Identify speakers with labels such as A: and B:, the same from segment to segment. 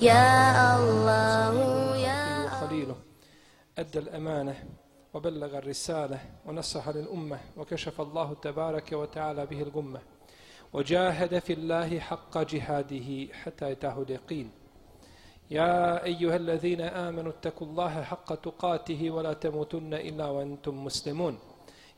A: Ya Allah Ya
B: خليله أدى الأمانة وبلغ الرسالة ونصح للأمة وكشف الله تبارك وتعالى به الغمة وجاهد في الله حق جهاده حتى يتاه اليقين يا أيها الذين آمنوا اتقوا الله حق تقاته ولا تموتن إلا وأنتم مسلمون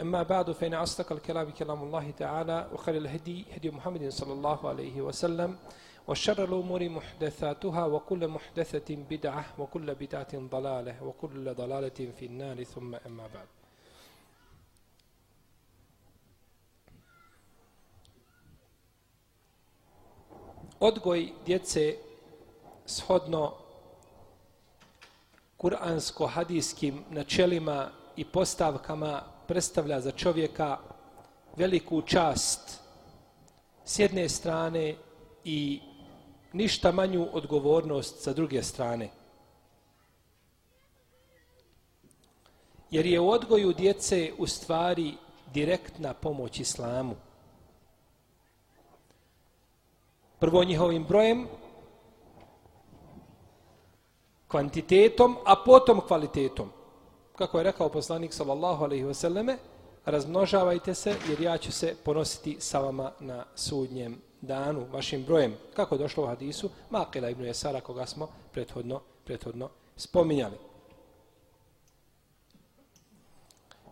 B: أما بعد فإن أصدق الكلام كلام الله تعالى وخير الهدي هدي محمد صلى الله عليه وسلم وشر الأمور محدثاتها وكل محدثة بدعة وكل بدعة ضلالة وكل ضلالة في النار ثم أما بعد Odgoj djece shodno kuransko-hadijskim načelima i postavkama predstavlja za čovjeka veliku čast s jedne strane i ništa manju odgovornost sa druge strane. Jer je u odgoju djece u stvari direktna pomoć islamu. Prvo njihovim brojem, kvantitetom, a potom kvalitetom. Kako je rekao poslanik sallallahu alaihi wasallame, razmnožavajte se jer ja ću se ponositi sa vama na sudnjem danu, vašim brojem. Kako je došlo u hadisu? Makila ibn Jesara koga smo prethodno, prethodno spominjali.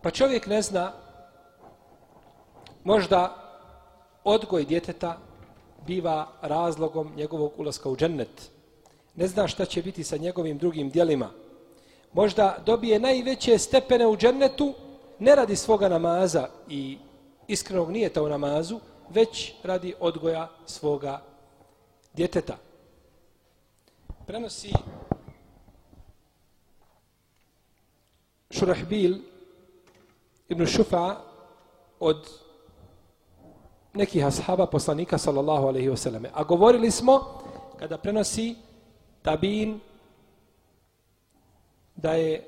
B: Pa čovjek ne zna možda odgoj djeteta biva razlogom njegovog ulaska u džennet. Ne zna šta će biti sa njegovim drugim dijelima. Možda dobije najveće stepene u džennetu, ne radi svoga namaza i iskrenog nijeta u namazu, već radi odgoja svoga djeteta. Prenosi Šurahbil ibn Šufa od nekih ashaba poslanika sallallahu alaihi wasallam. A govorili smo kada prenosi tabin da je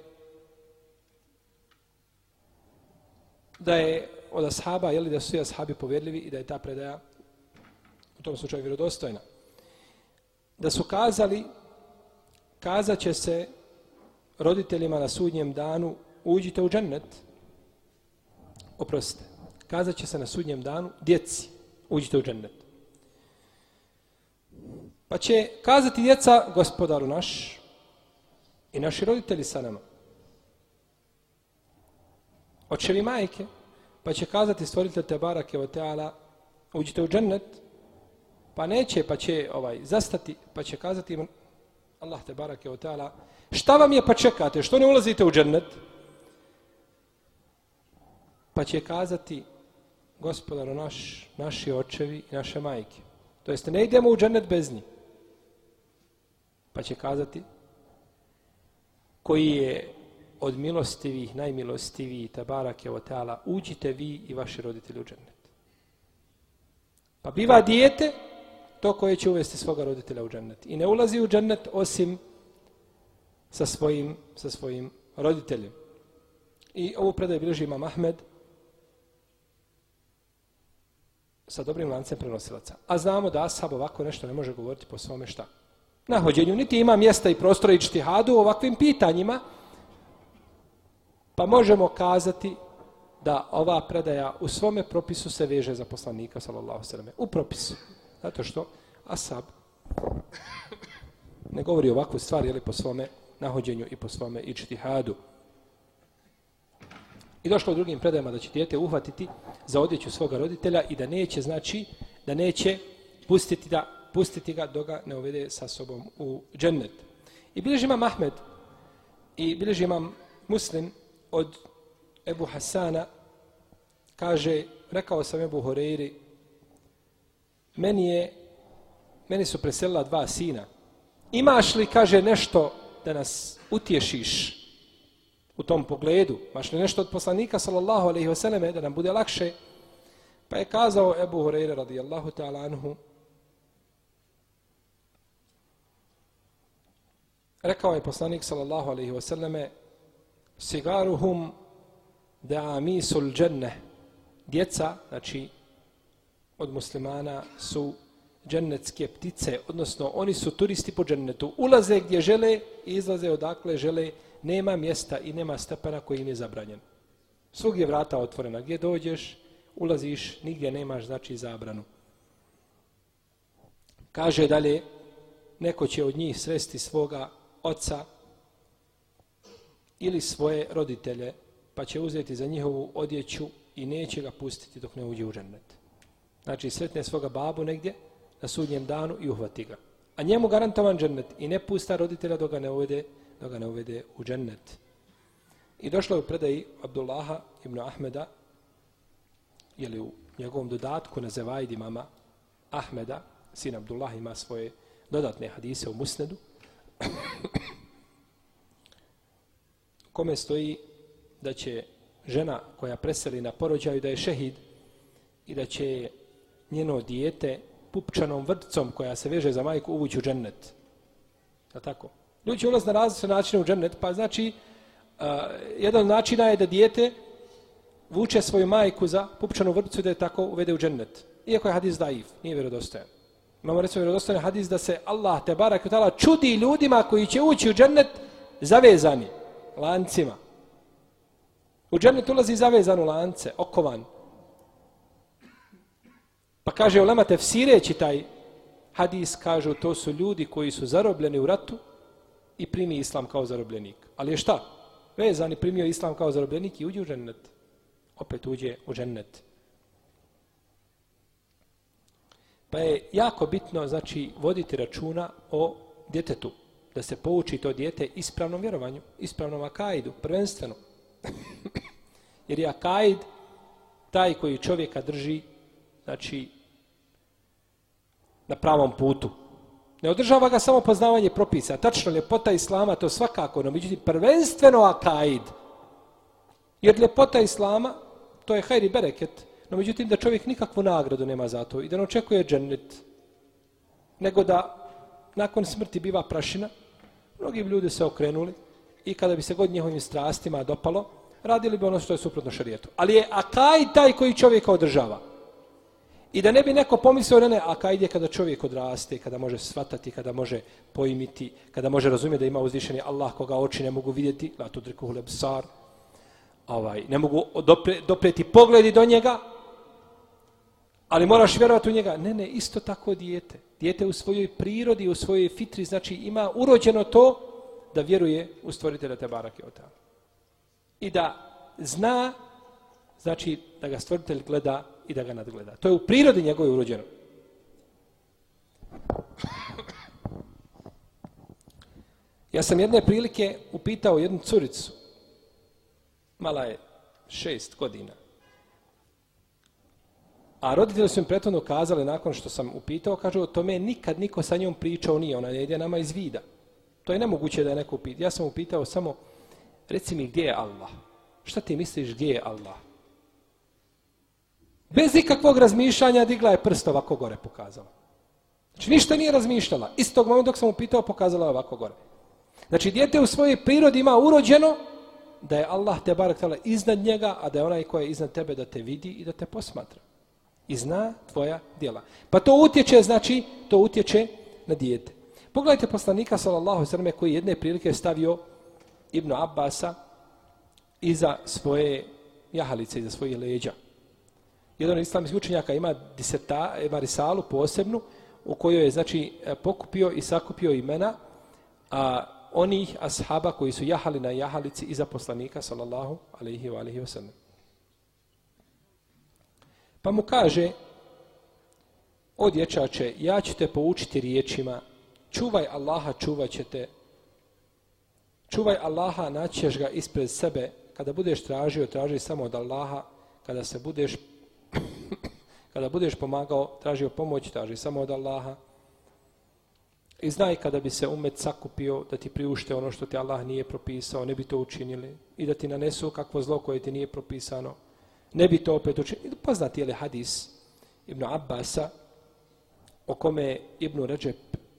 B: da je od ashaba, jeli da su svi ashabi povjerljivi i da je ta predaja u tom slučaju vjerodostojna. Da su kazali, kazat će se roditeljima na sudnjem danu, uđite u džennet, oprostite, kazat će se na sudnjem danu, djeci, uđite u džennet. Pa će kazati djeca, gospodaru naš, i naši roditelji sa nama. Očevi majke, pa će kazati stvoritelj te barake o teala, uđite u džennet, pa neće, pa će ovaj zastati, pa će kazati im, Allah te barake o teala, šta vam je pa čekate, što ne ulazite u džennet? Pa će kazati, gospodaro naš, naši očevi i naše majke. To jeste, ne idemo u džennet bez njih. Pa će kazati, koji je od milostivih, najmilostiviji, tabarak je teala, uđite vi i vaši roditelji u džennet. Pa biva dijete to koje će uvesti svoga roditelja u džennet. I ne ulazi u džennet osim sa svojim, sa svojim roditeljem. I ovu predaju bilježi imam Ahmed sa dobrim lancem prenosilaca. A znamo da Ashab ovako nešto ne može govoriti po svome šta? Nahođenju. Niti ima mjesta i prostora i čtihadu u ovakvim pitanjima, Pa možemo kazati da ova predaja u svome propisu se veže za poslanika, sallallahu sallam, u propisu. Zato što Asab ne govori ovakvu stvar, jeli po svome nahođenju i po svome ičtihadu. I došlo u drugim predajama da će dijete uhvatiti za odjeću svoga roditelja i da neće, znači, da neće pustiti, da, pustiti ga dok ga ne uvede sa sobom u džennet. I bilježi imam Ahmed i bilježi imam Muslim od Ebu Hasana kaže, rekao sam Ebu Horeiri, meni je, meni su preselila dva sina. Imaš li, kaže, nešto da nas utješiš u tom pogledu? Imaš li nešto od poslanika, sallallahu alaihi vseleme, da nam bude lakše? Pa je kazao Ebu Horeira, radijallahu ta'ala anhu, Rekao je poslanik sallallahu alejhi ve selleme sigaruhum da'amisul dženne djeca, znači od muslimana su džennetske ptice, odnosno oni su turisti po džennetu. Ulaze gdje žele i izlaze odakle žele. Nema mjesta i nema stepena koji im je zabranjen. Svug je vrata otvorena. Gdje dođeš, ulaziš, nigdje nemaš znači zabranu. Kaže dalje, neko će od njih svesti svoga oca ili svoje roditelje, pa će uzeti za njihovu odjeću i neće ga pustiti dok ne uđe u džennet. Znači, sretne svoga babu negdje na sudnjem danu i uhvati ga. A njemu garantovan džennet i ne pusta roditelja dok ga ne uvede, dok ga ne uvede u džennet. I došlo je u predaji Abdullaha ibn Ahmeda, jeli u njegovom dodatku na Zevajdi mama Ahmeda, sin Abdullah ima svoje dodatne hadise u Musnedu, kome stoji da će žena koja preseli na porođaju da je šehid i da će njeno dijete pupčanom vrtcom koja se veže za majku uvući u džennet. Je tako? Ljudi će ulaz na različite načine u džennet, pa znači uh, jedan od načina je da dijete vuče svoju majku za pupčanu vrtcu da je tako uvede u džennet. Iako je hadis daif, nije vjerodostojan. Imamo recimo vjerodostojni hadis da se Allah te barak čudi ljudima koji će ući u džennet zavezani lancima. U džennet ulazi zavezan u lance, okovan. Pa kaže, ulema tefsireći taj hadis, kažu, to su ljudi koji su zarobljeni u ratu i primi islam kao zarobljenik. Ali je šta? Vezani primio islam kao zarobljenik i uđe u džennet. Opet uđe u džennet. Pa je jako bitno, znači, voditi računa o djetetu da se pouči to dijete ispravnom vjerovanju, ispravnom akaidu, prvenstveno. Jer je akaid taj koji čovjeka drži, znači, na pravom putu. Ne održava ga samo poznavanje propisa. Tačno, ljepota Islama, to svakako, no međutim, prvenstveno akaid. Jer ljepota Islama, to je hajri bereket, no međutim, da čovjek nikakvu nagradu nema za to i da ne očekuje džennet, nego da nakon smrti biva prašina, Mnogi ljudi se okrenuli i kada bi se god njihovim strastima dopalo, radili bi ono što je suprotno šarijetu. Ali je akaj taj koji čovjeka održava. I da ne bi neko pomislio, ne, ne, akaj je kada čovjek odraste, kada može svatati, kada može pojmiti, kada može razumjeti da ima uzvišeni Allah koga oči ne mogu vidjeti, la tu driku hulebsar, ovaj, ne mogu dopre, dopreti pogledi do njega, ali moraš vjerovati u njega. Ne, ne, isto tako dijete. Dijete u svojoj prirodi, u svojoj fitri, znači ima urođeno to da vjeruje u stvoritelja te barake I da zna, znači da ga stvoritelj gleda i da ga nadgleda. To je u prirodi njegove urođeno. Ja sam jedne prilike upitao jednu curicu. Mala je šest godina. A roditelji su im prethodno kazali, nakon što sam upitao, kažu, to me nikad niko sa njom pričao nije, ona ne ide nama iz vida. To je nemoguće da je neko upitao. Ja sam upitao samo, reci mi gdje je Allah? Šta ti misliš gdje je Allah? Bez ikakvog razmišljanja digla je prst ovako gore pokazala. Znači ništa nije razmišljala. Istog momenta dok sam upitao, pokazala je ovako gore. Znači djete u svojoj prirodi ima urođeno da je Allah te barak iznad njega, a da je onaj koji je iznad tebe da te vidi i da te posmatra i zna tvoja djela. Pa to utječe, znači, to utječe na dijete. Pogledajte poslanika, sallallahu sallam, koji jedne prilike stavio Ibnu Abbasa iza svoje jahalice, iza svojih leđa. Jedan islamskih učenjaka ima, diseta, ima risalu posebnu, u kojoj je, znači, e, pokupio i sakupio imena a, onih ashaba koji su jahali na jahalici iza poslanika, sallallahu alaihi wa alaihi wa sallam. Pa mu kaže, o dječače, ja ću te poučiti riječima, čuvaj Allaha, čuvat će te. Čuvaj Allaha, naćeš ga ispred sebe. Kada budeš tražio, traži samo od Allaha. Kada se budeš, Kada budeš pomagao, tražio pomoć, traži samo od Allaha. I znaj kada bi se umet sakupio da ti priušte ono što ti Allah nije propisao, ne bi to učinili. I da ti nanesu kakvo zlo koje ti nije propisano, ne bi to opet učinio. Poznati je li hadis Ibn Abbasa, o kome Ibn Ređep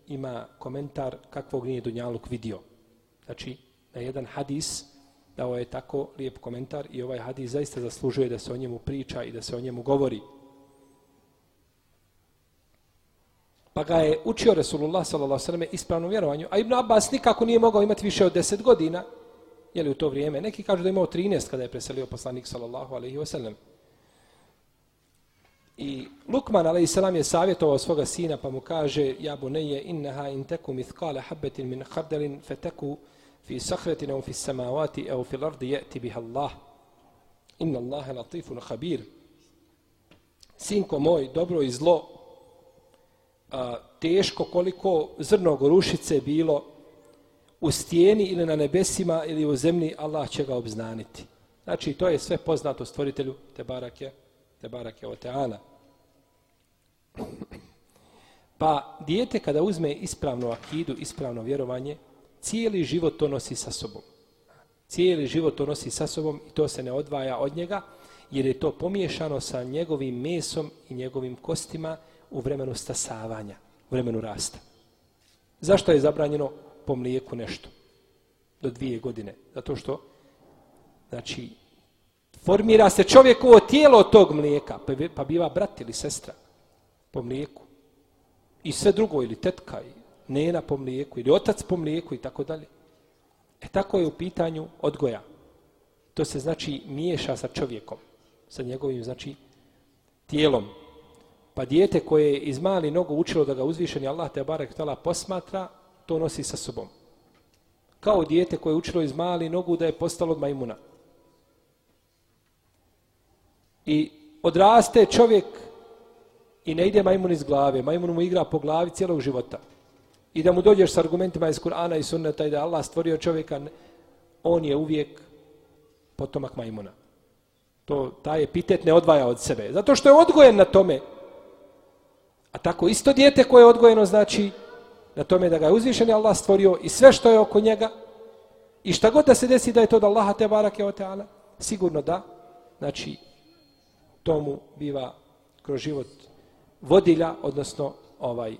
B: ima komentar kakvog nije Dunjaluk vidio. Znači, na jedan hadis dao je tako lijep komentar i ovaj hadis zaista zaslužuje da se o njemu priča i da se o njemu govori. Pa ga je učio Resulullah s.a.v. ispravno vjerovanju, a Ibn Abbas nikako nije mogao imati više od 10 godina, je li u to vrijeme. Neki kažu da je imao 13 kada je preselio poslanik s.a.v. I Lukman a.s. je savjetovao svoga sina pa mu kaže Ja buneje innaha in teku mithkale habbetin min hardelin feteku fi sahretin au fi samavati au fi lardi je'ti biha Allah. Inna Allahe latifun habir. Sinko moj, dobro i zlo, a, teško koliko zrno gorušice bilo u stijeni ili na nebesima ili u zemlji, Allah će ga obznaniti. Znači, to je sve poznato stvoritelju te barake, te barake o teana. Pa dijete kada uzme ispravnu akidu, ispravno vjerovanje, cijeli život to nosi sa sobom. Cijeli život to nosi sa sobom i to se ne odvaja od njega, jer je to pomiješano sa njegovim mesom i njegovim kostima u vremenu stasavanja, u vremenu rasta. Zašto je zabranjeno po mlijeku nešto? Do dvije godine. Zato što, znači, formira se čovjekovo tijelo tog mlijeka, pa, pa biva brat ili sestra po mlijeku. I sve drugo, ili tetka, i nena po mlijeku, ili otac po mlijeku i tako dalje. E tako je u pitanju odgoja. To se znači miješa sa čovjekom, sa njegovim, znači, tijelom. Pa dijete koje je iz mali nogu učilo da ga uzvišeni Allah te barek tala posmatra, to nosi sa sobom. Kao dijete koje je učilo iz mali nogu da je postalo od majmuna. I odraste čovjek i ne ide majmun iz glave. Majmun mu igra po glavi cijelog života. I da mu dođeš s argumentima iz Kur'ana i sunneta i da Allah stvorio čovjeka, on je uvijek potomak majmuna. To, taj epitet ne odvaja od sebe. Zato što je odgojen na tome. A tako isto dijete koje je odgojeno znači na tome da ga je uzvišen Allah stvorio i sve što je oko njega i šta god da se desi da je to od Allaha te barake o teala, sigurno da, znači tomu biva kroz život vodilja, odnosno ovaj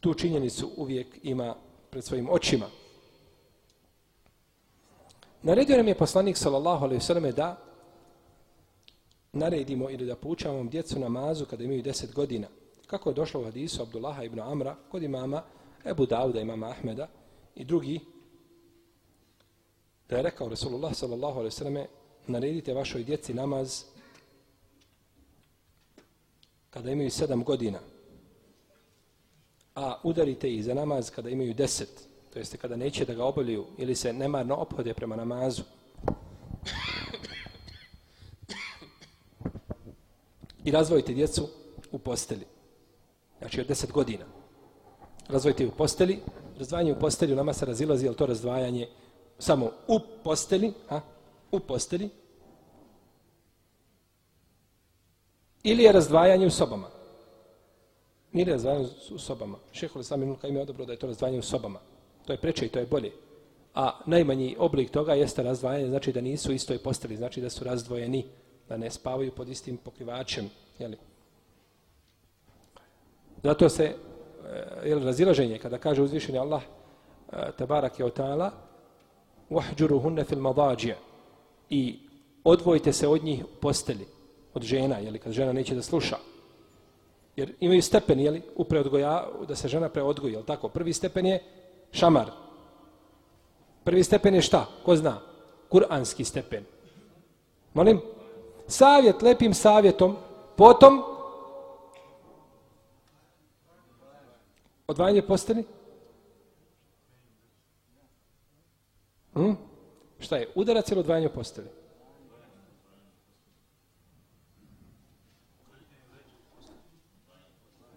B: tu činjenicu uvijek ima pred svojim očima. Naredio nam je poslanik sallallahu alejhi ve selleme da naredimo ili da poučavamo djecu namazu kada imaju 10 godina. Kako je došlo u hadisu Abdullaha ibn Amra kod imama Ebu Dauda, imama Ahmeda i drugi da je rekao Resulullah sallallahu alaihi ve naredite vašoj djeci namaz kada imaju sedam godina, a udarite ih za namaz kada imaju deset, to jeste kada neće da ga obavljaju ili se nemarno ophode prema namazu. I razvojite djecu u posteli. Znači od deset godina. Razvojite u posteli. Razdvajanje u posteli u nama se razilazi, je to razdvajanje samo u posteli, a, u posteli, Ili je razdvajanje u sobama. Nije razdvajanje u sobama. Šehol Islam i Nulka ima odobro da je to razdvajanje u sobama. To je preče i to je bolje. A najmanji oblik toga jeste razdvajanje, znači da nisu istoj posteli, znači da su razdvojeni, da ne spavaju pod istim pokrivačem. Jeli? Zato se eh, jel, razilaženje, kada kaže uzvišeni Allah, eh, tabarak je otala, uhđuru hunne fil madađe i odvojite se od njih u posteli od žena, jeli, kad žena neće da sluša. Jer imaju stepen, jeli, u preodgoja, da se žena preodgoji, jel tako? Prvi stepen je šamar. Prvi stepen je šta? Ko zna? Kur'anski stepen. Molim? Savjet, lepim savjetom. Potom, odvajanje postani? Hm? Šta je? Udarac ili odvajanje postani?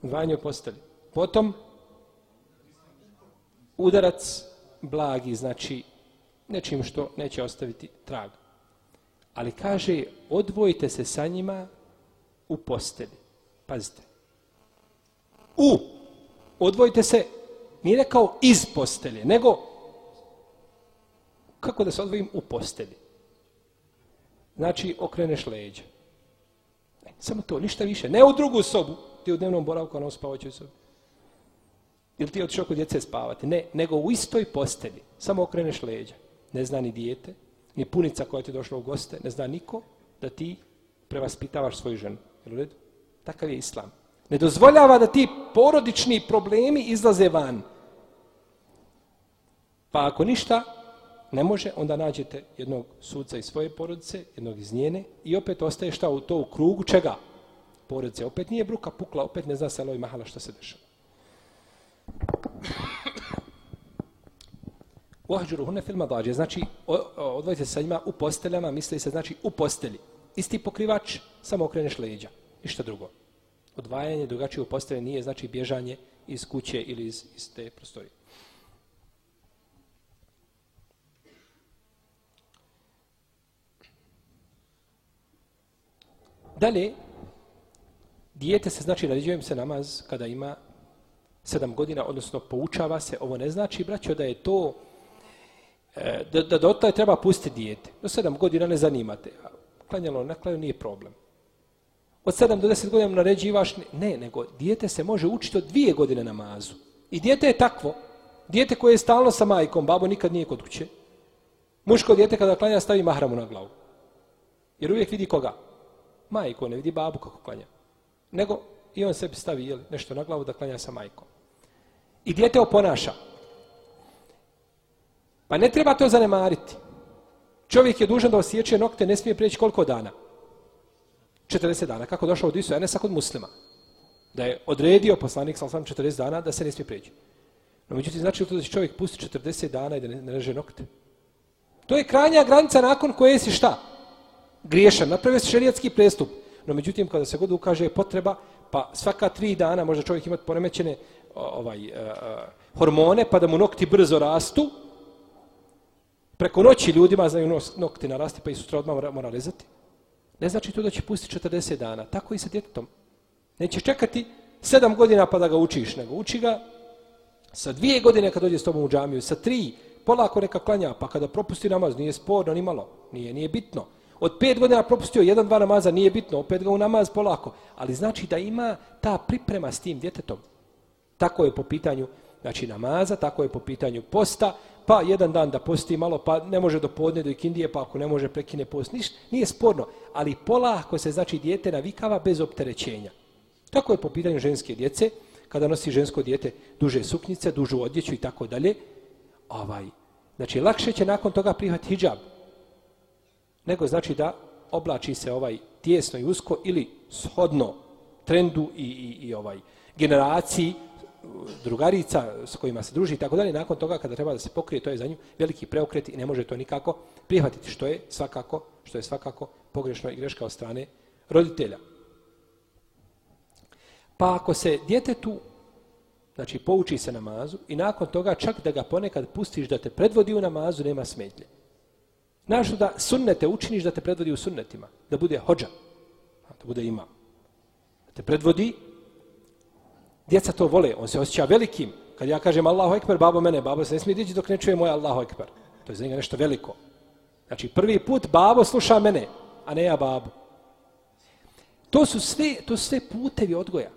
B: Odvajanje u posteli. Potom, udarac blagi, znači nečim što neće ostaviti trag. Ali kaže, odvojite se sa njima u postelji. Pazite. U. Odvojite se, nije rekao iz postelje, nego kako da se odvojim u posteli. Znači, okreneš leđa. E, samo to, ništa više. Ne u drugu sobu, ti u dnevnom boravku, ono spavaćoj sobi. Ili ti otišao kod djece spavati. Ne, nego u istoj postelji. Samo okreneš leđa. Ne zna ni dijete, ni punica koja ti došla u goste, ne zna niko da ti prevaspitavaš svoju ženu. Jel u redu? Takav je islam. Ne dozvoljava da ti porodični problemi izlaze van. Pa ako ništa ne može, onda nađete jednog sudca iz svoje porodice, jednog iz njene i opet ostaje šta u to u krugu čega? Porodice. Opet nije bruka pukla, opet ne zna selo i mahala šta se dešava. Uhađuru hune filma dađe, znači odvojite se sa njima u posteljama, misli se znači u postelji. Isti pokrivač, samo okreneš leđa, ništa drugo. Odvajanje drugačije u nije znači bježanje iz kuće ili iz, iz te prostorije. Dalje, dijete se znači naređujem se namaz kada ima sedam godina, odnosno poučava se, ovo ne znači, braćo, da je to, e, da, da, da od taj treba pustiti dijete. Do sedam godina ne zanimate. Klanjalo na nije problem. Od 7 do deset godina naređivaš, ne, nego dijete se može učiti od dvije godine namazu. I dijete je takvo, dijete koje je stalno sa majkom, babo nikad nije kod kuće. Muško dijete kada klanja stavi mahramu na glavu. Jer uvijek vidi koga? Majko, ne vidi babu kako klanja. Nego i on sebi stavi jel, nešto na glavu da klanja sa majkom. I dijete oponaša. Pa ne treba to zanemariti. Čovjek je dužan da osjeće nokte, ne smije prijeći koliko dana? 40 dana. Kako došao od Isu Enesa kod muslima? Da je odredio poslanik sam 40 dana da se ne smije prijeći. No međutim, znači to da će čovjek pusti 40 dana i da ne, ne reže nokte? To je krajnja granica nakon koje si šta? Griješan. Napravio si šerijatski prestup. No međutim, kada se god ukaže potreba, pa svaka tri dana može čovjek imati poremećene ovaj, uh, hormone, pa da mu nokti brzo rastu, preko noći ljudima znaju nokti narasti, pa i sutra odmah mora, mora rezati. Ne znači to da će pustiti 40 dana. Tako i sa djetetom. Neće čekati 7 godina pa da ga učiš, nego uči ga sa dvije godine kad dođe s tobom u džamiju, sa tri, polako neka klanja, pa kada propusti namaz, nije sporno ni malo, nije, nije bitno. Od pet godina propustio jedan, dva namaza, nije bitno, opet ga u namaz polako. Ali znači da ima ta priprema s tim djetetom. Tako je po pitanju znači namaza, tako je po pitanju posta, pa jedan dan da posti malo, pa ne može do podne do ikindije, pa ako ne može prekine post, niš, nije sporno. Ali polako se znači dijete navikava bez opterećenja. Tako je po pitanju ženske djece, kada nosi žensko dijete duže suknjice, dužu odjeću i tako dalje, ovaj, znači lakše će nakon toga prihvatiti hijab, nego znači da oblači se ovaj tjesno i usko ili shodno trendu i, i, i ovaj generaciji drugarica s kojima se druži i tako dalje, nakon toga kada treba da se pokrije, to je za nju veliki preokret i ne može to nikako prihvatiti, što je svakako, što je svakako pogrešno i greška od strane roditelja. Pa ako se djetetu, znači pouči se namazu i nakon toga čak da ga ponekad pustiš da te predvodi u namazu, nema smetnje. Znaš da sunnete učiniš da te predvodi u sunnetima, da bude hođa, da bude imam. Da te predvodi, djeca to vole, on se osjeća velikim. Kad ja kažem Allahu Ekber, babo mene, babo se ne smije dići dok ne čuje moj Allahu Ekber. To je za njega nešto veliko. Znači prvi put babo sluša mene, a ne ja babo. To su sve, to su sve putevi odgoja.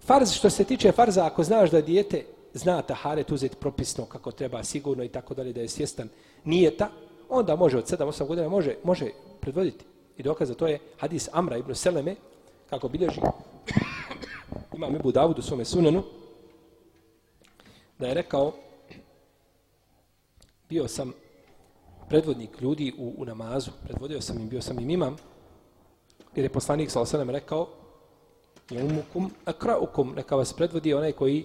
B: Farz, što se tiče farza, ako znaš da dijete zna taharet uzeti propisno kako treba, sigurno i tako dalje, da je svjestan nijeta, onda može od 7-8 godina može, može predvoditi. I dokaz za to je hadis Amra ibn Seleme, kako bilježi imam Ebu Davud u svome sunanu, da je rekao, bio sam predvodnik ljudi u, u namazu, predvodio sam im, bio sam im imam, jer je poslanik sa osanem rekao, umukum akraukum, neka vas predvodi onaj koji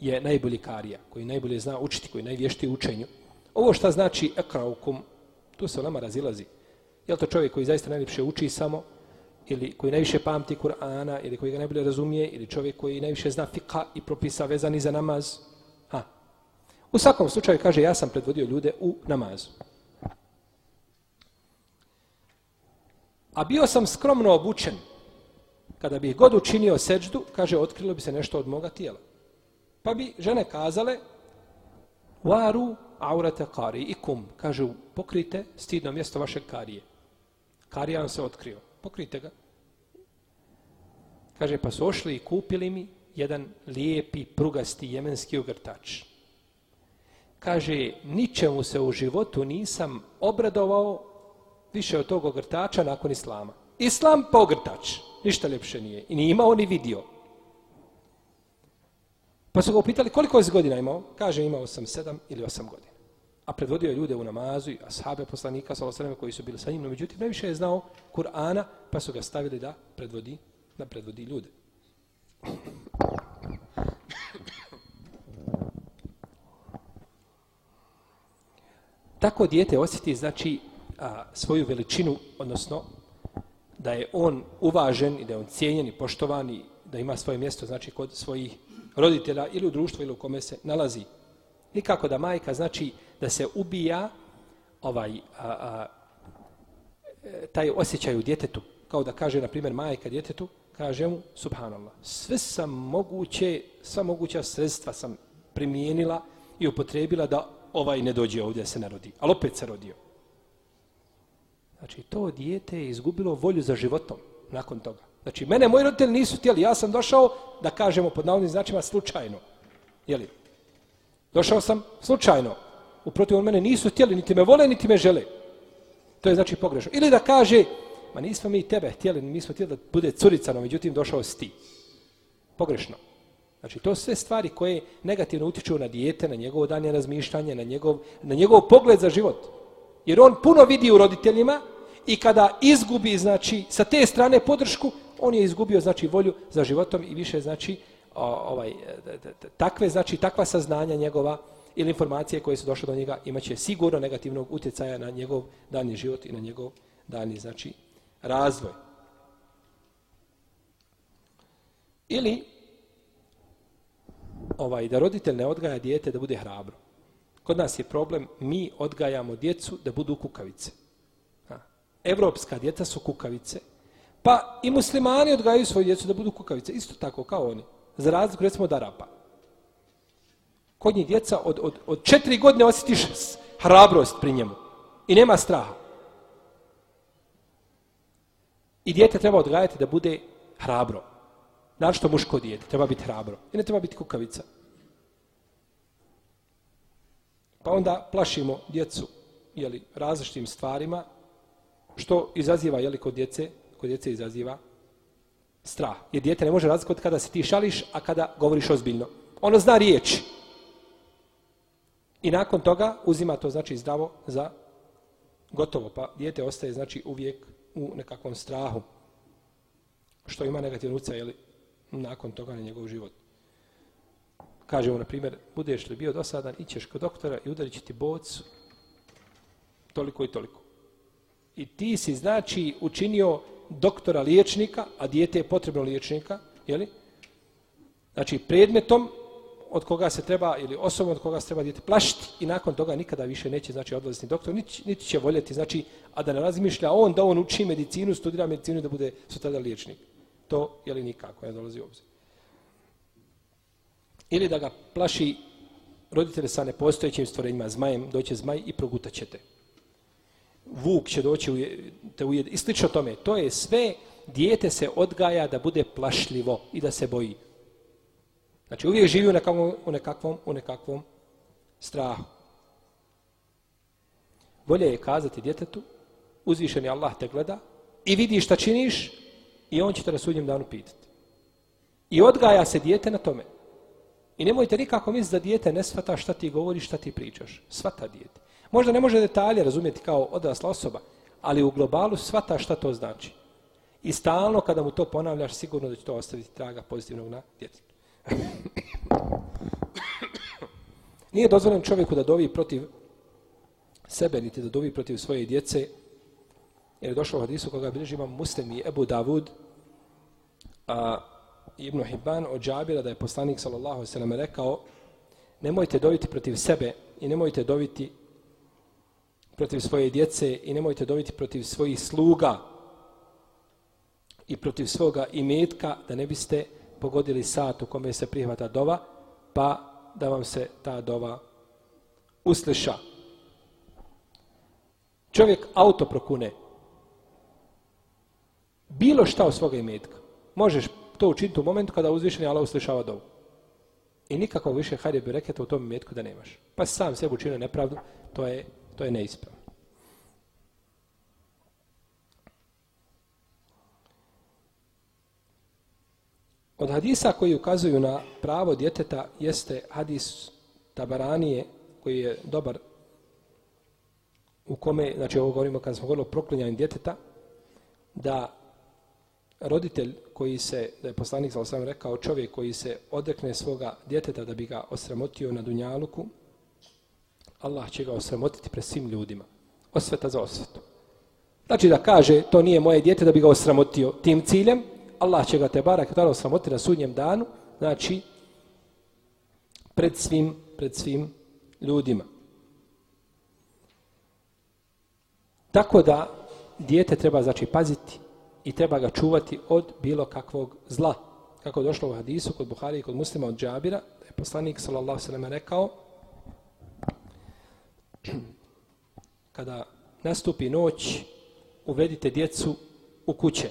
B: je najbolji karija, koji najbolje zna učiti, koji najvještiji učenju. Ovo šta znači akraukum, Tu se nama razilazi. Je li to čovjek koji zaista najljepše uči samo, ili koji najviše pamti Kur'ana, ili koji ga najbolje razumije, ili čovjek koji najviše zna fiqa i propisa vezani za namaz. Ha. U svakom slučaju kaže, ja sam predvodio ljude u namazu. A bio sam skromno obučen. kada bih god učinio seđdu, kaže, otkrilo bi se nešto od moga tijela. Pa bi žene kazale, varu aurate kari ikum, kaže, pokrite stidno mjesto vaše karije. Karijan se otkrio. Pokrite ga. Kaže, pa su ošli i kupili mi jedan lijepi, prugasti jemenski ogrtač. Kaže, ničemu se u životu nisam obradovao više od tog ogrtača nakon islama. Islam pa ogrtač. Ništa ljepše nije. I nije imao ni vidio. Pa su ga upitali koliko je godina imao? Kaže, imao sam sedam ili osam godina. A predvodio je ljude u namazu i ashabe poslanika sallallahu koji su bili sa njim. No, međutim, najviše je znao Kur'ana, pa su ga stavili da predvodi, da predvodi ljude. Tako dijete osjeti, znači, a, svoju veličinu, odnosno da je on uvažen i da je on cijenjen i poštovan i da ima svoje mjesto, znači, kod svojih roditelja ili u društvu ili u kome se nalazi. Nikako da majka, znači, da se ubija ovaj, a, a, e, taj osjećaj u djetetu, kao da kaže, na primjer, majka djetetu, kaže mu, subhanallah, sve sam moguće, sva moguća sredstva sam primijenila i upotrebila da ovaj ne dođe ovdje se narodi. Ali opet se rodio. Znači, to dijete je izgubilo volju za životom nakon toga. Znači, mene moji roditelji nisu htjeli. Ja sam došao, da kažemo pod navodnim značima, slučajno. Jeli? Došao sam slučajno. Uprotiv mene nisu htjeli, niti me vole, niti me žele. To je znači pogrešno. Ili da kaže, ma nismo mi tebe htjeli, mi smo htjeli da bude curica, no međutim došao si ti. Pogrešno. Znači, to sve stvari koje negativno utiču na dijete, na njegovo danje razmišljanje, na njegov, na njegov pogled za život. Jer on puno vidi u roditeljima i kada izgubi, znači, sa te strane podršku, on je izgubio, znači, volju za životom i više, znači, ovaj, e, takve, znači, takva saznanja njegova ili informacije koje su došle do njega imaće sigurno negativnog utjecaja na njegov dani život i na njegov dani, znači, razvoj. Ili ovaj da roditelj ne odgaja dijete da bude hrabro. Kod nas je problem, mi odgajamo djecu da budu kukavice. Ha. Evropska djeca su kukavice, pa i muslimani odgajaju svoju djecu da budu kukavice, isto tako kao oni. Za razliku, recimo, od Arapa. Kod njih djeca od, od, od četiri godine osjetiš hrabrost pri njemu i nema straha. I dijete treba odgajati da bude hrabro. Znači što muško dijete, treba biti hrabro. I ne treba biti kukavica. Pa onda plašimo djecu jeli, različitim stvarima, što izaziva, jeli, kod djece, kod djece izaziva strah. Jer djete ne može razlikovati kada se ti šališ, a kada govoriš ozbiljno. Ono zna riječ. I nakon toga uzima to, znači, zdravo za gotovo. Pa djete ostaje, znači, uvijek u nekakvom strahu. Što ima negativnu uca, jeli, nakon toga na njegov život. Kaže mu, na primjer, budeš li bio dosadan, ićeš kod doktora i udarit će ti bocu toliko i toliko. I ti si, znači, učinio doktora liječnika, a dijete je potrebno liječnika, jeli? Znači, predmetom od koga se treba, ili osobom od koga se treba dijete plašiti i nakon toga nikada više neće, znači, odlaziti doktor, niti, niti će voljeti, znači, a da ne razmišlja on da on uči medicinu, studira medicinu da bude sutradan liječnik. To, jeli, nikako, ne dolazi u obzir ili da ga plaši roditelje sa nepostojećim stvorenjima zmajem, doće zmaj i progutaćete. Vuk će doći u, te ujed, i slično tome. To je sve, dijete se odgaja da bude plašljivo i da se boji. Znači uvijek živi u nekakvom, u nekakvom, u nekakvom strahu. Bolje je kazati djetetu, uzvišeni Allah te gleda i vidi šta činiš i on će te na sudnjem danu pitati. I odgaja se dijete na tome. I nemojte nikako misliti da dijete ne svata šta ti govori, šta ti pričaš. Svata dijete. Možda ne može detalje razumjeti kao odrasla osoba, ali u globalu svata šta to znači. I stalno kada mu to ponavljaš, sigurno da će to ostaviti traga pozitivnog na djetetu. Nije dozvoljen čovjeku da dovi protiv sebe, niti da dovi protiv svoje djece, jer je došlo u hadisu koga bilježi imam muslim i Ebu Davud, a, Ibn Hibban od Džabira da je poslanik sallallahu sallam rekao nemojte doviti protiv sebe i nemojte doviti protiv svoje djece i nemojte dobiti protiv svojih sluga i protiv svoga imetka da ne biste pogodili sat u kome se prihvata dova, pa da vam se ta dova usliša. Čovjek auto prokune. Bilo šta od svoga imetka. Možeš to učiniti u momentu kada uzvišeni Allah uslišava dovu. I nikako više hajde bi reketa u tom imetku da nemaš. Pa sam sebi učinio nepravdu, to je, to je neispravno. Od hadisa koji ukazuju na pravo djeteta jeste hadis Tabaranije koji je dobar u kome, znači ovo govorimo kad smo govorili o proklinjanju djeteta, da roditelj koji se, da je poslanik sa osam rekao, čovjek koji se odrekne svoga djeteta da bi ga osramotio na Dunjaluku, Allah će ga osramotiti pred svim ljudima. Osveta za osvetu. Znači da kaže, to nije moje djete da bi ga osramotio tim ciljem, Allah će ga te barak tada osramotiti na sudnjem danu, znači pred svim, pred svim ljudima. Tako da dijete treba znači paziti i treba ga čuvati od bilo kakvog zla. Kako je došlo u hadisu kod Buhari i kod muslima od Džabira, da je poslanik sallallahu sallam rekao kada nastupi noć uvedite djecu u kuće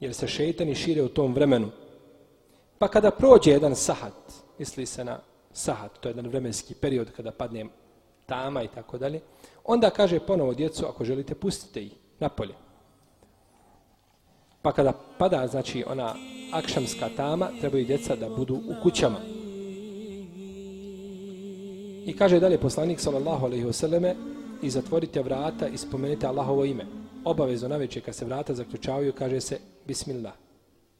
B: jer se šeitani šire u tom vremenu. Pa kada prođe jedan sahat, misli se na sahat, to je jedan vremenski period kada padne tama i tako dalje, onda kaže ponovo djecu, ako želite, pustite ih napolje. Pa kada pada, znači, ona akšamska tama, trebaju djeca da budu u kućama. I kaže dalje poslanik, sallallahu alejhi ve selleme i zatvorite vrata i spomenite Allahovo ime. Obavezno na večer, kad se vrata zaključavaju, kaže se Bismillah.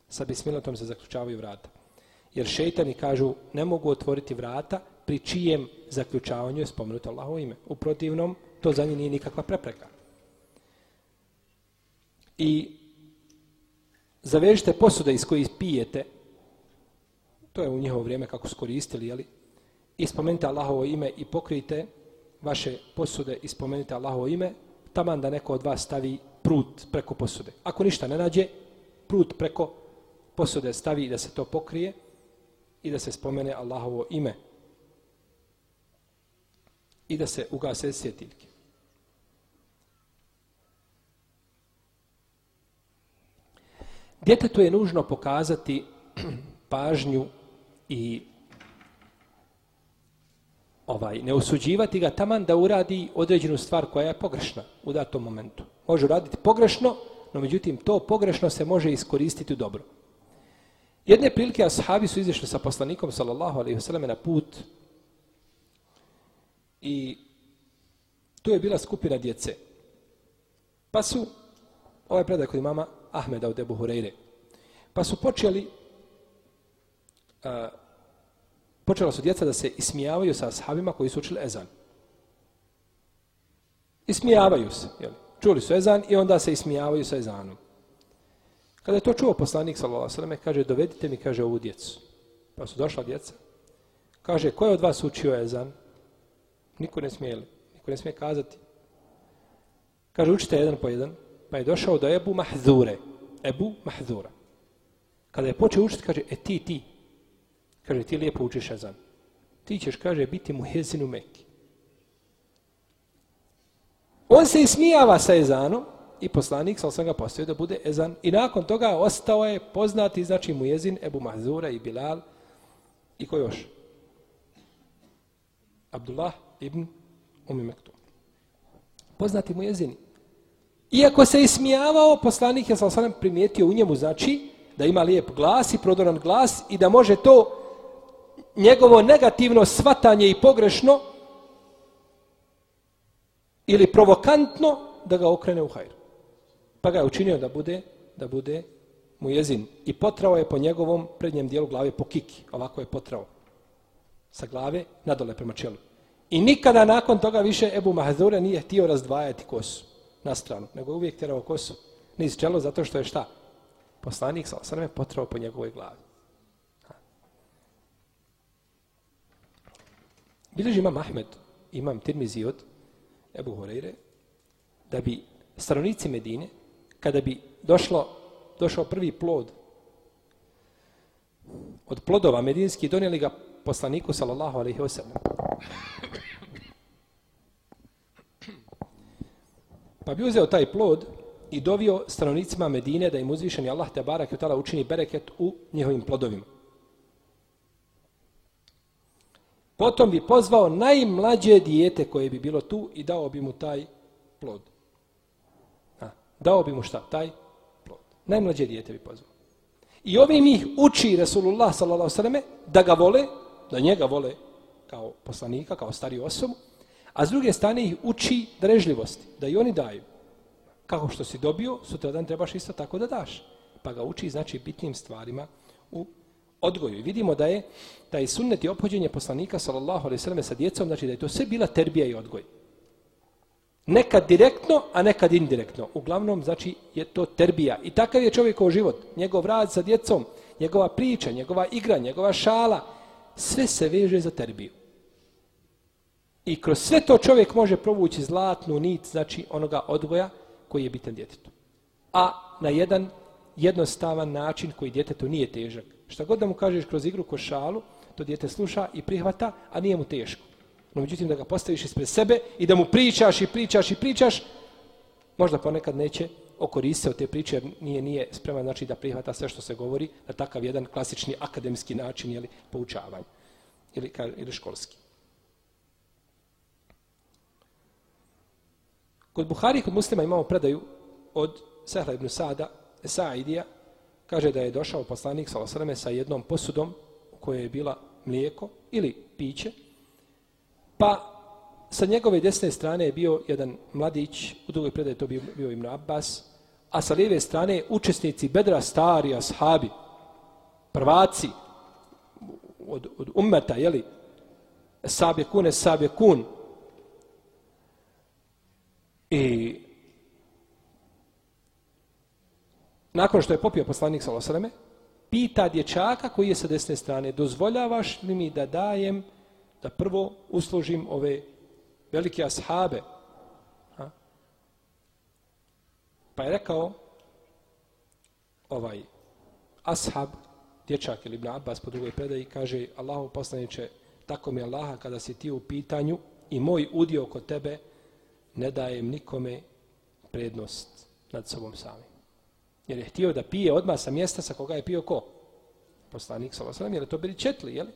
B: Sa Bismillahom se zaključavaju vrata. Jer šejtani kažu, ne mogu otvoriti vrata pri čijem zaključavanju je spomenuto Allahovo ime. U protivnom, to za njih nije nikakva prepreka. I zavežite posude iz kojih pijete, to je u njihovo vrijeme kako su koristili, jeli? I spomenite Allahovo ime i pokrijte vaše posude i spomenite Allahovo ime, taman da neko od vas stavi prut preko posude. Ako ništa ne nađe, prut preko posude stavi da se to pokrije i da se spomene Allahovo ime i da se ugase svjetiljke. Djetetu je nužno pokazati pažnju i ovaj ne osuđivati ga taman da uradi određenu stvar koja je pogrešna u datom momentu. Može uraditi pogrešno, no međutim to pogrešno se može iskoristiti u dobro. Jedne prilike ashabi su izišli sa poslanikom sallallahu alejhi ve na put i tu je bila skupina djece. Pa su ovaj predaj kod mama Ahmeda od Ebu Hureyre. Pa su počeli a, počela su djeca da se ismijavaju sa ashabima koji su učili ezan. Ismijavaju se. Jel? Čuli su ezan i onda se ismijavaju sa ezanom. Kada je to čuo poslanik s.a.v. kaže dovedite mi kaže ovu djecu. Pa su došla djeca. Kaže ko je od vas učio ezan? Niko ne smije, niko ne smije kazati. Kaže učite jedan po jedan. Pa je došao do Ebu Mahzure. Ebu Mahzura. Kada je počeo učiti, kaže, e ti, ti. Kaže, ti lijepo učiš ezan. Ti ćeš, kaže, biti mu jezin u Mekki. On se ismijava sa ezanom i poslanik sa ga postavio da bude ezan. I nakon toga ostao je poznati, znači mu jezin Ebu Mahzura i Bilal i ko još? Abdullah ibn Umi Mektum. Poznati mu jezini. Iako se ismijavao, poslanik je sa primijetio u njemu, znači, da ima lijep glas i prodoran glas i da može to njegovo negativno svatanje i pogrešno ili provokantno da ga okrene u hajr. Pa ga je učinio da bude da bude mu jezin i potrao je po njegovom prednjem dijelu glave po kiki. Ovako je potrao. Sa glave nadole prema čelu. I nikada nakon toga više Ebu Mahzura nije htio razdvajati kosu na stranu, nego je uvijek terao kosu niz čelo zato što je šta? Poslanik sa osrame potrao po njegovoj glavi. Bileži imam Ahmed, imam Tirmizi od Ebu Horeire, da bi stanovnici Medine, kada bi došlo došao prvi plod od plodova medinski donijeli ga poslaniku sallallahu alejhi ve sellem. Pa bi uzeo taj plod i dovio stanovnicima Medine da im uzvišeni Allah te barak i učini bereket u njihovim plodovima. Potom bi pozvao najmlađe dijete koje bi bilo tu i dao bi mu taj plod. A, dao bi mu šta? Taj plod. Najmlađe dijete bi pozvao. I ovim ih uči Resulullah s.a.v. da ga vole, da njega vole kao poslanika, kao stariju osobu, a s druge strane ih uči drežljivosti, da i oni daju. Kako što si dobio, sutra dan trebaš isto tako da daš. Pa ga uči, znači, bitnim stvarima u odgoju. I vidimo da je da je sunnet i opođenje poslanika, sallallahu alejhi ve selleme sa djecom, znači da je to sve bila terbija i odgoj. Nekad direktno, a nekad indirektno. Uglavnom, znači, je to terbija. I takav je čovjekov život. Njegov rad sa djecom, njegova priča, njegova igra, njegova šala, sve se veže za terbiju. I kroz sve to čovjek može provući zlatnu nit, znači onoga odgoja koji je bitan djetetu. A na jedan jednostavan način koji djetetu nije težak. Šta god da mu kažeš kroz igru, kroz šalu, to dijete sluša i prihvata, a nije mu teško. No međutim da ga postaviš ispred sebe i da mu pričaš i pričaš i pričaš, možda ponekad neće okoriste od te priče, nije, nije spreman znači da prihvata sve što se govori na takav jedan klasični akademski način jeli, poučavanja ili, ili školski. Kod Buhari kod muslima imamo predaju od Sehla ibn Sada, Sa'idija, kaže da je došao poslanik sa osrame sa jednom posudom u kojoj je bila mlijeko ili piće, pa sa njegove desne strane je bio jedan mladić, u drugoj predaje to bio, bio Ibn Abbas, a sa lijeve strane učesnici bedra stari, ashabi, prvaci od, od ummeta, jeli, sabje kune, sabje kun. I nakon što je popio poslanik Salosaleme, pita dječaka koji je sa desne strane, dozvoljavaš li mi da dajem, da prvo uslužim ove velike ashabe. Ha? Pa je rekao ovaj ashab, dječak ili Ibn Abbas po drugoj predaji, kaže Allahu poslaniće, tako mi Allaha kada si ti u pitanju i moj udio kod tebe, ne dajem nikome prednost nad sobom samim. Jer je htio da pije odmah sa mjesta sa koga je pio ko? Poslanik sa jer je to bili četli, jel?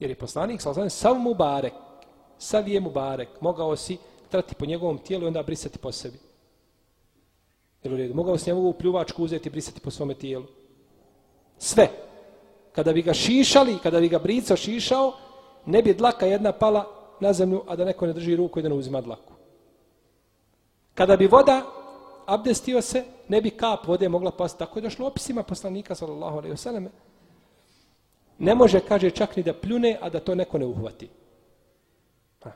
B: Jer je poslanik sa osanem sav mu barek, sav je mu barek, mogao si trati po njegovom tijelu i onda brisati po sebi. Jel u redu? Mogao si njegovu pljuvačku uzeti i brisati po svome tijelu. Sve. Kada bi ga šišali, kada bi ga brico šišao, ne bi dlaka jedna pala na zemlju, a da neko ne drži ruku i da ne uzima dlaku. Kada bi voda abdestio se, ne bi kap vode mogla pasti. Tako je došlo opisima poslanika, sallallahu alaihi wasallam. Ne može, kaže, čak ni da pljune, a da to neko ne uhvati. Ha.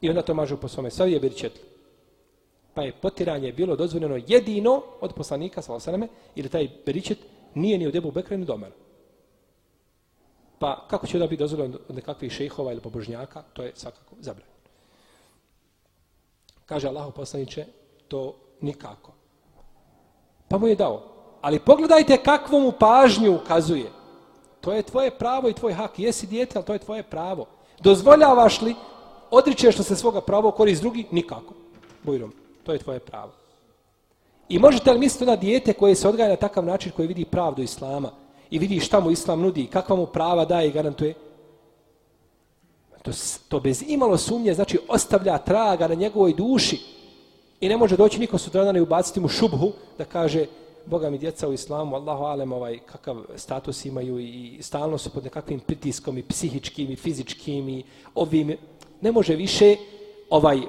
B: I onda to mažu po svome. savije birčetli. Pa je potiranje bilo dozvoljeno jedino od poslanika, sallallahu alaihi wasallam, ili taj beričet nije ni u debu bekra, ni domer. Pa kako će da biti dozvoljeno od nekakvih šejhova ili pobožnjaka, to je svakako zabranjeno. Kaže Allah poslaniče, to nikako. Pa mu je dao. Ali pogledajte kakvu mu pažnju ukazuje. To je tvoje pravo i tvoj hak. Jesi dijete, ali to je tvoje pravo. Dozvoljavaš li, odričeš li se svoga prava u korist drugi? Nikako. Bujrom, to je tvoje pravo. I možete li misliti na dijete koje se odgaja na takav način koji vidi pravdu Islama i vidi šta mu Islam nudi, kakva mu prava daje i garantuje? To, to bez imalo sumnje, znači ostavlja traga na njegovoj duši i ne može doći niko sutradan i ubaciti mu šubhu da kaže Boga mi djeca u islamu, Allahu alem, ovaj, kakav status imaju i stalno su pod nekakvim pritiskom i psihičkim i fizičkim i ovim. Ne može više ovaj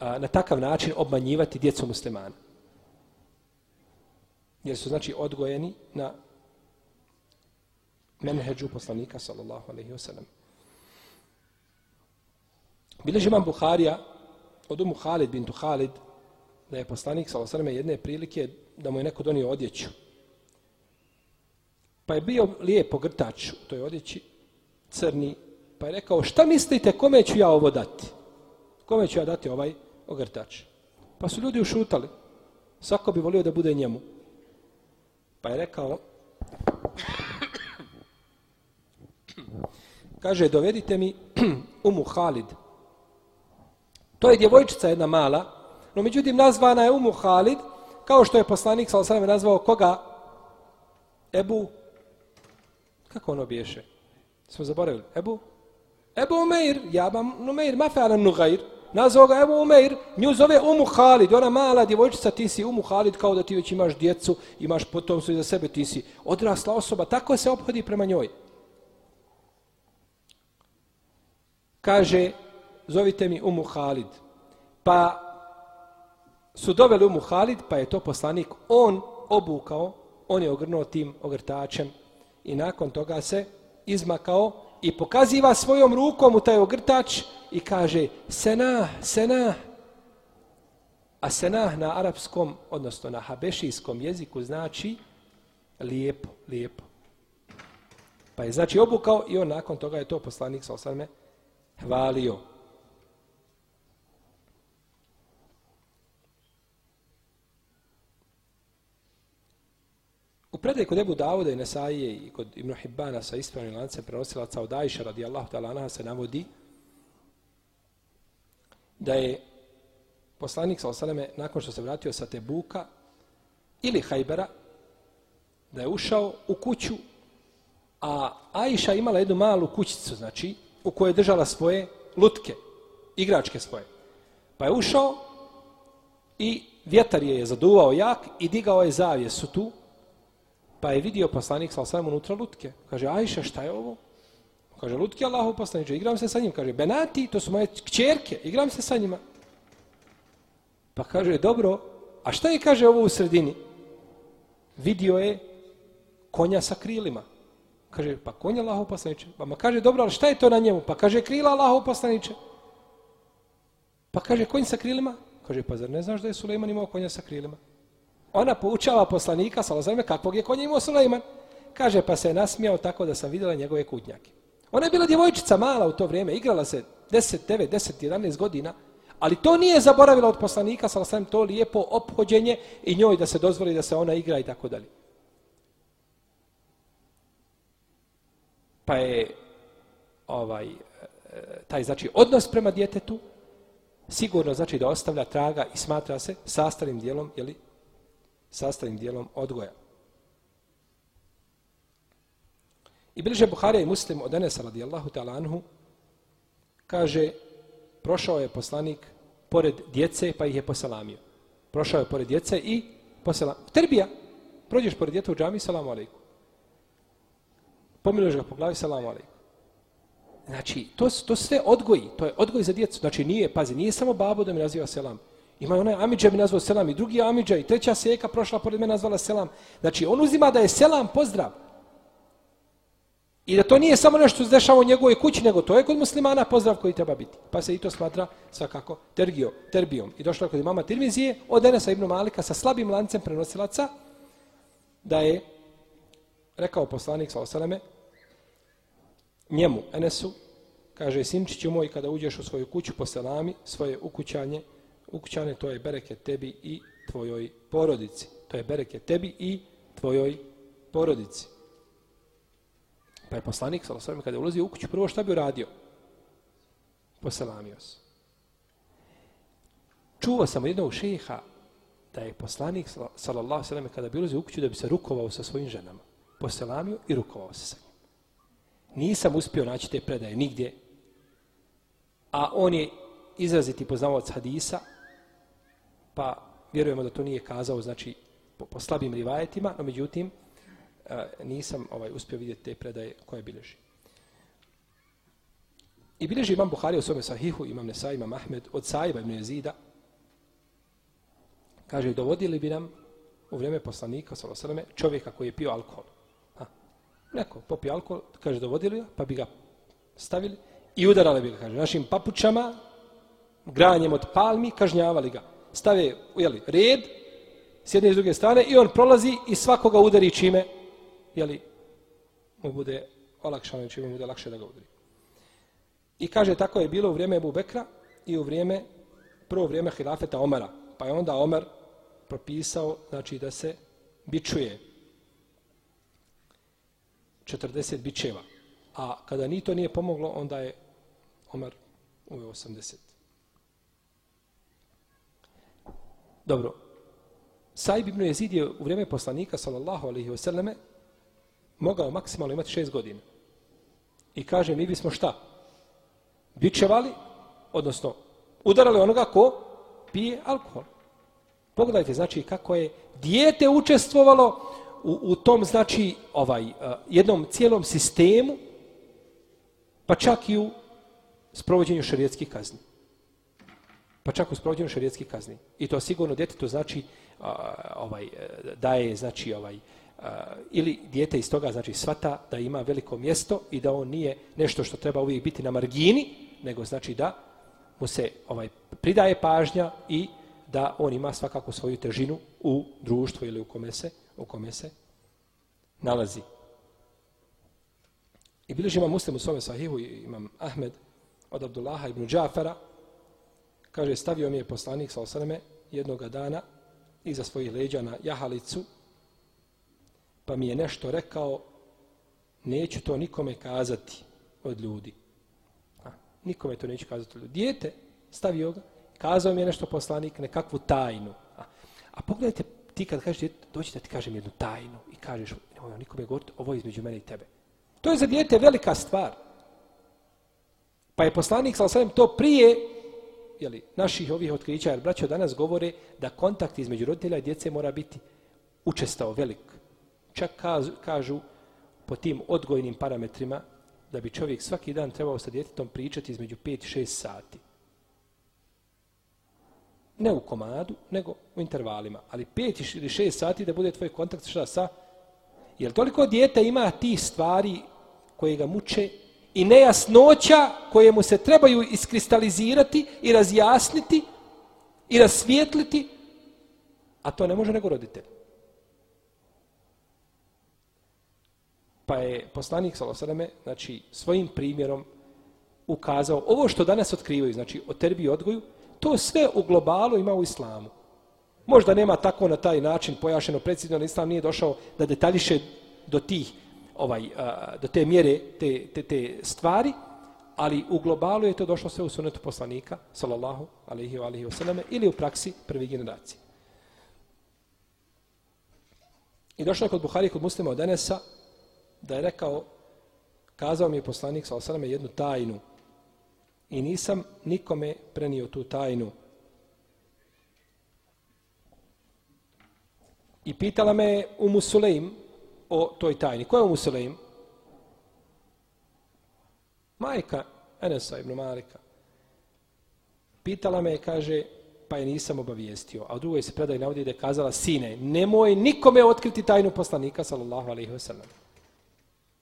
B: a, na takav način obmanjivati djecu muslimana. Jer su znači odgojeni na menheđu poslanika sallallahu alaihi wasallam. Bileži imam Buharija od umu Halid bintu Halid da je poslanik sa osrme jedne prilike da mu je neko donio odjeću. Pa je bio lijepo grtač u toj odjeći, crni, pa je rekao, šta mislite, kome ću ja ovo dati? Kome ću ja dati ovaj ogrtač? Pa su ljudi ušutali. Svako bi volio da bude njemu. Pa je rekao, kaže, dovedite mi Umu Halid. To je djevojčica jedna mala, no međutim nazvana je Umu Halid, kao što je poslanik sa osrame nazvao koga? Ebu, kako ono biješe? Smo zaboravili. Ebu? Ebu Umeir, ja vam Umeir, ma fe alam nugair. Nazvao ga Ebu Umeir, nju zove Umu Halid, ona mala djevojčica, ti si Umu Halid kao da ti već imaš djecu, imaš potomstvo za sebe, ti si odrasla osoba, tako se obhodi prema njoj. Kaže, zovite mi Umu Halid. Pa su doveli Umu Halid, pa je to poslanik, on obukao, on je ogrnuo tim ogrtačem i nakon toga se izmakao i pokaziva svojom rukom u taj ogrtač i kaže sena, sena. A sena na arapskom, odnosno na habešijskom jeziku znači lijepo, lijepo. Pa je znači obukao i on nakon toga je to poslanik sa osrme hvalio. U predaj kod Ebu Davuda i Nesaije i kod Ibn Hibbana sa ispravnim lancem prenosilaca od Ajša radijallahu ta'ala anaha se navodi da je poslanik sa osaleme nakon što se vratio sa Tebuka ili Hajbera da je ušao u kuću a Ajša imala jednu malu kućicu znači u kojoj je držala svoje lutke igračke svoje. Pa je ušao i vjetar je zaduvao jak i digao je zavjesu tu Pa je vidio poslanik sa osam unutra lutke. Kaže, Ajša, šta je ovo? Kaže, lutke Allahu poslaniče, igram se sa njim. Kaže, Benati, to su moje kćerke, igram se sa njima. Pa kaže, dobro, a šta je, kaže, ovo u sredini? Vidio je konja sa krilima. Kaže, pa konja Allahu poslaniče. Pa ma kaže, dobro, ali šta je to na njemu? Pa kaže, krila Allahu poslaniče. Pa kaže, konj sa krilima? Kaže, pa zar ne znaš da je Suleiman imao konja sa krilima? Ona poučava poslanika, salazajme, kakvog je konja imao Sulejman. Kaže, pa se je nasmijao tako da sam vidjela njegove kutnjake. Ona je bila djevojčica mala u to vrijeme, igrala se 10, 9, 10, 11 godina, ali to nije zaboravila od poslanika, salazajme, to lijepo ophođenje i njoj da se dozvoli da se ona igra i tako dalje. Pa je ovaj, e, taj znači odnos prema djetetu sigurno znači da ostavlja traga i smatra se sastavnim dijelom jeli, sastavnim dijelom odgoja. I bliže Buharija i Muslim od Enesa radijallahu ta'ala anhu kaže prošao je poslanik pored djece pa ih je poselamio. Prošao je pored djece i poselamio. Terbija, prođeš pored djeta u džami, salamu alaikum. Pomiluješ ga po glavi, salamu alaikum. Znači, to, to sve odgoji, to je odgoj za djecu. Znači, nije, pazi, nije samo babo da mi naziva selam. Ima onaj Amidža mi nazvao selam i drugi Amidža i treća seka prošla pored mene nazvala selam. Znači on uzima da je selam pozdrav. I da to nije samo nešto što se dešava u njegovoj kući, nego to je kod muslimana pozdrav koji treba biti. Pa se i to smatra svakako tergio, terbijom. I došlo je kod imama Tirmizije od Enesa ibn Malika sa slabim lancem prenosilaca da je rekao poslanik sa osaleme njemu, Enesu, kaže, sinčiću moj, kada uđeš u svoju kuću po selami, svoje ukućanje, ukućane, to je bereke tebi i tvojoj porodici. To je bereke tebi i tvojoj porodici. Pa je poslanik, sa osvrame, kada je ulazio u kuću, prvo šta bi uradio? Poselamio se. Čuo sam jednog šeha da je poslanik, sallallahu sallam, kada bi ulazio u kuću, da bi se rukovao sa svojim ženama. Poselamio i rukovao se sa njim. Nisam uspio naći te predaje nigdje, a on je izraziti poznavac hadisa, pa vjerujemo da to nije kazao, znači, po, po slabim rivajetima, no međutim, a, nisam ovaj uspio vidjeti te predaje koje bilježi. I bilježi imam Buhari u svome sahihu, imam Nesa, imam Ahmed, od Saiba ibn Jezida, kaže, dovodili bi nam u vrijeme poslanika, sallam, čovjeka koji je pio alkohol. Ha. Neko popio alkohol, kaže, dovodili ga, pa bi ga stavili i udarali bi ga, kaže, našim papučama, granjem od palmi, kažnjavali ga stave jeli, red s jedne i s druge strane i on prolazi i svakoga udari čime jeli, mu bude olakšano čime mu bude lakše da ga udari. I kaže tako je bilo u vrijeme Ebu Bekra i u vrijeme, prvo vrijeme hilafeta Omara. Pa je onda Omer propisao znači da se bičuje 40 bičeva. A kada ni to nije pomoglo, onda je Omar uveo 80. Dobro. Saib ibn Jezid je u vrijeme poslanika, sallallahu alaihi wasallame, mogao maksimalno imati šest godina. I kaže, mi bismo šta? Bičevali, odnosno, udarali onoga ko pije alkohol. Pogledajte, znači, kako je dijete učestvovalo u, u tom, znači, ovaj, eh, jednom cijelom sistemu, pa čak i u sprovođenju šarijetskih kazni. Pa čak uz sprovođenju šarijetskih kazni. I to sigurno djetetu znači uh, ovaj, daje, znači, ovaj, uh, ili dijete iz toga, znači, svata da ima veliko mjesto i da on nije nešto što treba uvijek biti na margini, nego znači da mu se ovaj pridaje pažnja i da on ima svakako svoju težinu u društvu ili u kome se, u kome se nalazi. I bilježi imam muslim u svome sahihu, imam Ahmed od Abdullaha ibn Džafara, kaže, stavio mi je poslanik sa osaname jednoga dana iza svojih leđa na jahalicu, pa mi je nešto rekao, neću to nikome kazati od ljudi. A, nikome to neću kazati od ljudi. Dijete, stavio ga, kazao mi je nešto poslanik, nekakvu tajnu. A, a pogledajte, ti kad kažeš, doći da ti kažem jednu tajnu i kažeš, nemoj nikome govoriti, ovo je između mene i tebe. To je za dijete velika stvar. Pa je poslanik, sa sam to prije, jeli, naših ovih otkrića, jer braćo danas govore da kontakt između roditelja i djece mora biti učestao velik. Čak kažu, kažu po tim odgojnim parametrima da bi čovjek svaki dan trebao sa djetetom pričati između 5 i 6 sati. Ne u komadu, nego u intervalima. Ali 5 ili 6 sati da bude tvoj kontakt šta sa Jer toliko djete ima ti stvari koje ga muče i nejasnoća koje mu se trebaju iskristalizirati i razjasniti i rasvijetliti, a to ne može nego roditelj. Pa je poslanik Salosaleme, znači, svojim primjerom ukazao, ovo što danas otkrivaju, znači, o terbi i odgoju, to sve u globalu ima u islamu. Možda nema tako na taj način pojašeno precizno, ali islam nije došao da detaljiše do tih ovaj do te mjere te, te, te stvari ali u globalu je to došlo sve u sunetu poslanika sallallahu alejhi ve alihi wasallam ili u praksi prve generacije. I došlo je kod Buhari kod muslima od Enesa da je rekao kazao mi je poslanik sallallahu alejhi jednu tajnu. I nisam nikome prenio tu tajnu. I pitala me u Sulejm o toj tajni. Ko je Umu Sulejm? Majka Enesa ibn Malika. Pitala me, kaže, pa je nisam obavijestio. A u drugoj se predaj navodi da je kazala, sine, nemoj nikome otkriti tajnu poslanika, sallallahu alaihi wasallam.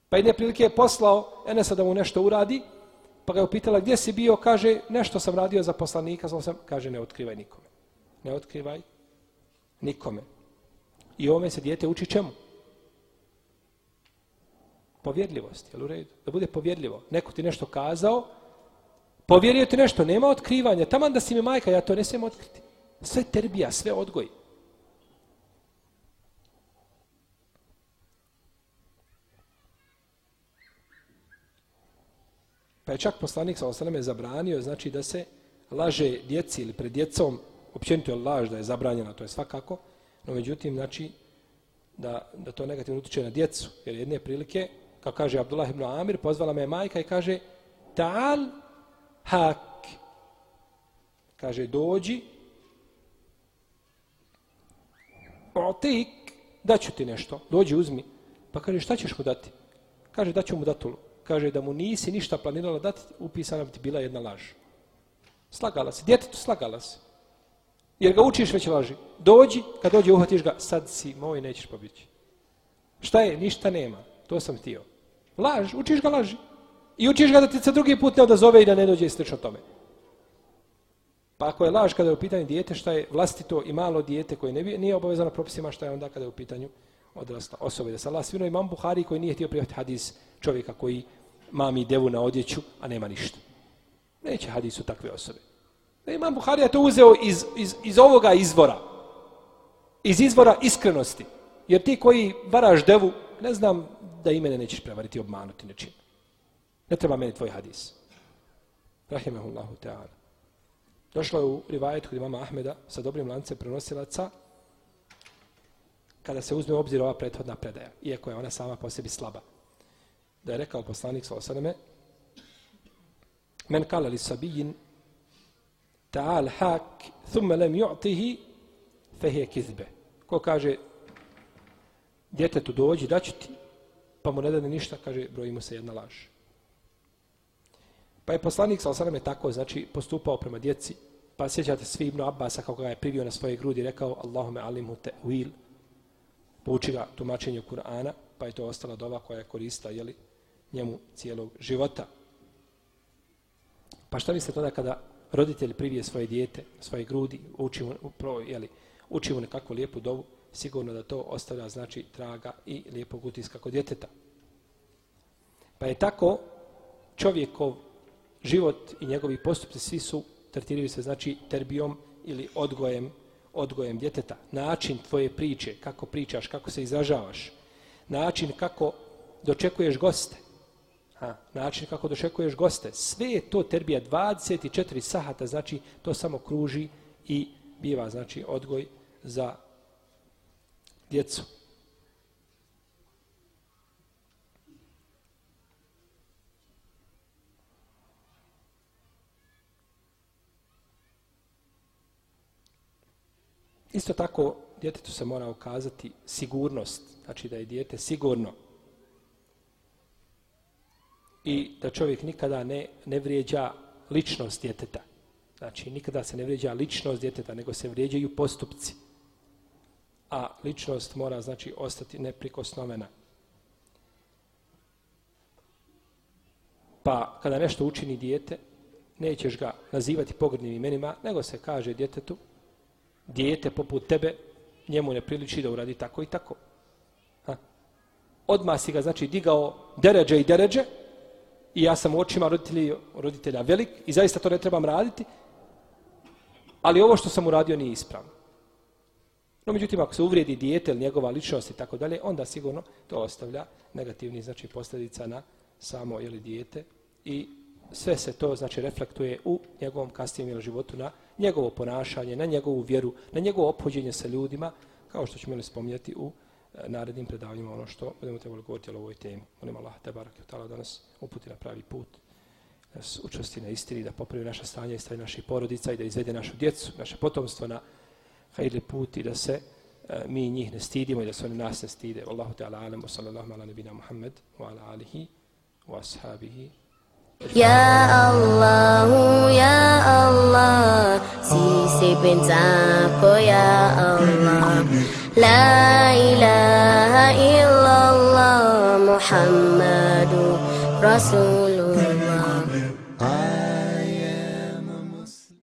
B: Pa jedne prilike je poslao Enesa da mu nešto uradi, pa ga je upitala, gdje si bio? Kaže, nešto sam radio za poslanika, sam, kaže, ne otkrivaj nikome. Ne otkrivaj nikome. I ovome se dijete uči čemu? Povjedljivost, jel u redu? Da bude povjedljivo. Neko ti nešto kazao, povjerio ti nešto, nema otkrivanja. Taman da si mi majka, ja to ne smijem otkriti. Sve terbija, sve odgoj. Pa je čak poslanik sa osaname zabranio, znači da se laže djeci ili pred djecom, općenito je laž da je zabranjena, to je svakako, No međutim, znači, da, da to negativno utječe na djecu. Jer jedne prilike, kao kaže Abdullah ibn Amir, pozvala me majka i kaže Ta'al hak. Kaže, dođi otik, daću ti nešto, dođi, uzmi. Pa kaže, šta ćeš mu dati? Kaže, daću mu datulu. Kaže, da mu nisi ništa planirala dati, upisana bi ti bila jedna laž. Slagala se, djetetu slagala se. Jer ga učiš već laži. Dođi, kad dođe uhvatiš ga, sad si moj, nećeš pobići. Šta je? Ništa nema. To sam htio. Laž, učiš ga laži. I učiš ga da ti se drugi put ne odazove i da ne dođe i slično tome. Pa ako je laž kada je u pitanju dijete, šta je vlastito i malo dijete koje ne, nije obavezano propisima, šta je onda kada je u pitanju odrasla osoba. Da se Allah svino imam Buhari koji nije htio prijaviti hadis čovjeka koji mami devu na odjeću, a nema ništa. Neće hadisu takve osobe. Da imam Buharija to uzeo iz, iz, iz ovoga izvora. Iz izvora iskrenosti. Jer ti koji varaš devu, ne znam da i mene nećeš prevariti i obmanuti nečim. Ne treba meni tvoj hadis. Rahimahullahu ta'ala. Došlo je u rivajetu kod imama Ahmeda sa dobrim lancem prenosilaca kada se uzme u obzir ova prethodna predaja, iako je ona sama po sebi slaba. Da je rekao poslanik sa osaname Men kala li sabijin ta'al hak thumme lem ju'tihi fehije kizbe. Ko kaže djetetu dođi, daću ti, pa mu ne dane ništa, kaže, broji mu se jedna laž. Pa je poslanik sa osaname tako, znači, postupao prema djeci, pa sjećate svi Ibnu Abbasa kako ga je privio na svoje grudi i rekao Allahume alimu te uil, pouči ga tumačenju Kur'ana, pa je to ostala dova koja je korista jeli, njemu cijelog života. Pa šta mislite onda kada roditelj privije svoje dijete, svoje grudi, uči mu, pro, jeli, uči mu nekakvu lijepu dovu, sigurno da to ostavlja znači traga i lijepog utiska kod djeteta. Pa je tako čovjekov život i njegovi postupci svi su tretiraju se znači terbijom ili odgojem odgojem djeteta. Način tvoje priče, kako pričaš, kako se izražavaš. Način kako dočekuješ goste. Ha, način kako dočekuješ goste. Sve je to terbija 24 sahata, znači to samo kruži i biva znači odgoj za djecu. Isto tako, djetetu se mora ukazati sigurnost, znači da je djete sigurno. I da čovjek nikada ne, ne vrijeđa ličnost djeteta. Znači, nikada se ne vrijeđa ličnost djeteta, nego se vrijeđaju postupci. A ličnost mora, znači, ostati neprikosnovena. Pa, kada nešto učini dijete, nećeš ga nazivati pogrdnim imenima, nego se kaže djetetu, dijete poput tebe, njemu ne priliči da uradi tako i tako. Ha? Odma si ga, znači, digao deređe i deređe i ja sam u očima roditelji, roditelja velik i zaista to ne trebam raditi, ali ovo što sam uradio nije ispravno. No, međutim, ako se uvrijedi dijete ili njegova ličnost i tako dalje, onda sigurno to ostavlja negativni, znači, posljedica na samo, jeli, dijete i sve se to, znači, reflektuje u njegovom kasnijem životu na njegovo ponašanje, na njegovu vjeru, na njegovo opođenje sa ljudima, kao što ćemo li spominjati u e, narednim predavanjima ono što budemo trebali govoriti o ovoj temi. Molim Allah, te barak da nas uputi na pravi put, da nas učesti na istini, da popravi naše stanje i stanje naših porodica i da izvede našu djecu, naše potomstvo na خير البوت إذا سي آه، مين يهن ستيدي وإذا سوني ناس ستيدي والله تعالى عالم وصلى الله على نبينا محمد وعلى آله وأصحابه. يا الله
A: يا الله سيسي بن زاكو يا الله لا إله إلا الله محمد رسول